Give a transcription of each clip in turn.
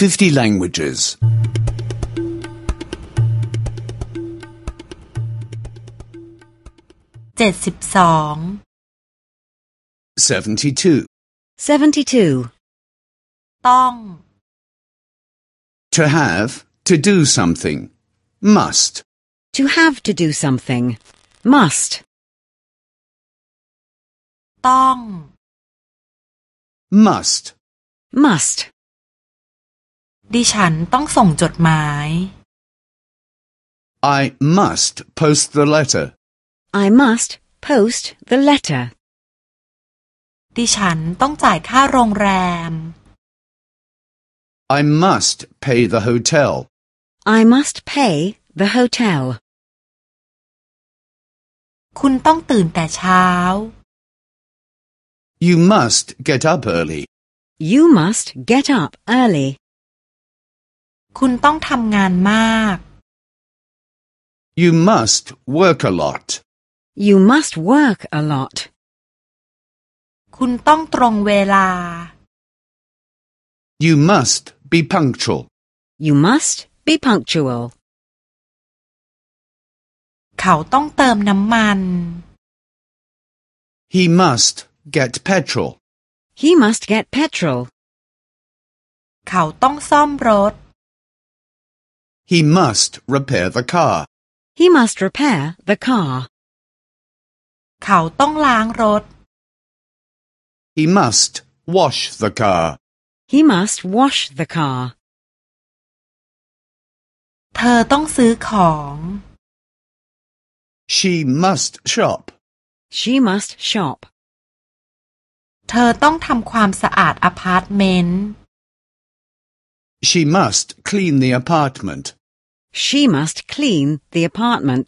50 languages. เจ็ดสิบสอง 72. 72. ต้อง To have, to do something. Must. To have to do something. Must. ต้อง Must. Must. ดิฉันต้องส่งจดหมาย I must post the letter. I must post the letter. ดิฉันต้องจ่ายค่าโรงแรม I must pay the hotel. I must pay the hotel. คุณต้องตื่นแต่เช้า You must get up early. You must get up early. คุณต้องทำงานมาก You must work a lot. You must work a lot. คุณต้องตรงเวลา You must be punctual. You must be punctual. เขาต้องเติมน้ำมัน He must get petrol. He must get petrol. เขาต้องซ่อมรถ He must repair the car. He must repair the car. เขาต้องล้างรถ He must wash the car. He must wash the car. เธอต้องซื้อของ She must shop. She must shop. เธอต้องทำความสะอาดอพาร์ตเมนต์ She must clean the apartment. She must clean the apartment.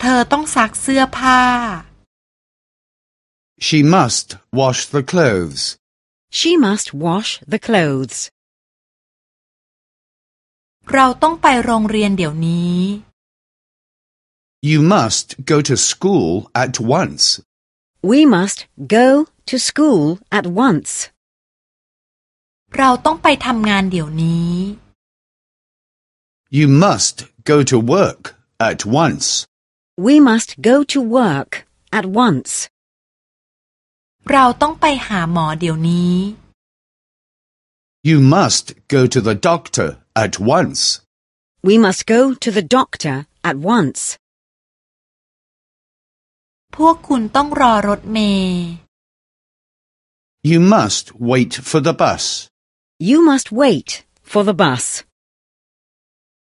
เธอต้องซักเสื้อผ้า She must wash the clothes. She must wash the clothes. เราต้องไปโรงเรียนเดี๋ยวนี้ You must go to school at once. We must go to school at once. เราต้องไปทำงานเดี๋ยวนี้ You must go to work at once. We must go to work at once. เราต้องไปหาหมอเดี๋ยวนี้ You must go to the doctor at once. We must go to the doctor at once. พวกคุณต้องรอรถเมล์ You must wait for the bus. You must wait for the bus.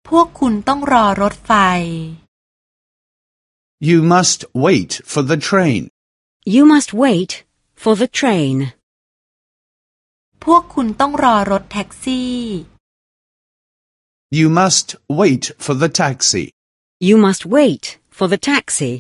พวกคุณต้องรอรถไฟ You must wait for the train. You must wait for the train. พวกคุณต้องรอรถแท็กซี่ You must wait for the taxi. You must wait for the taxi.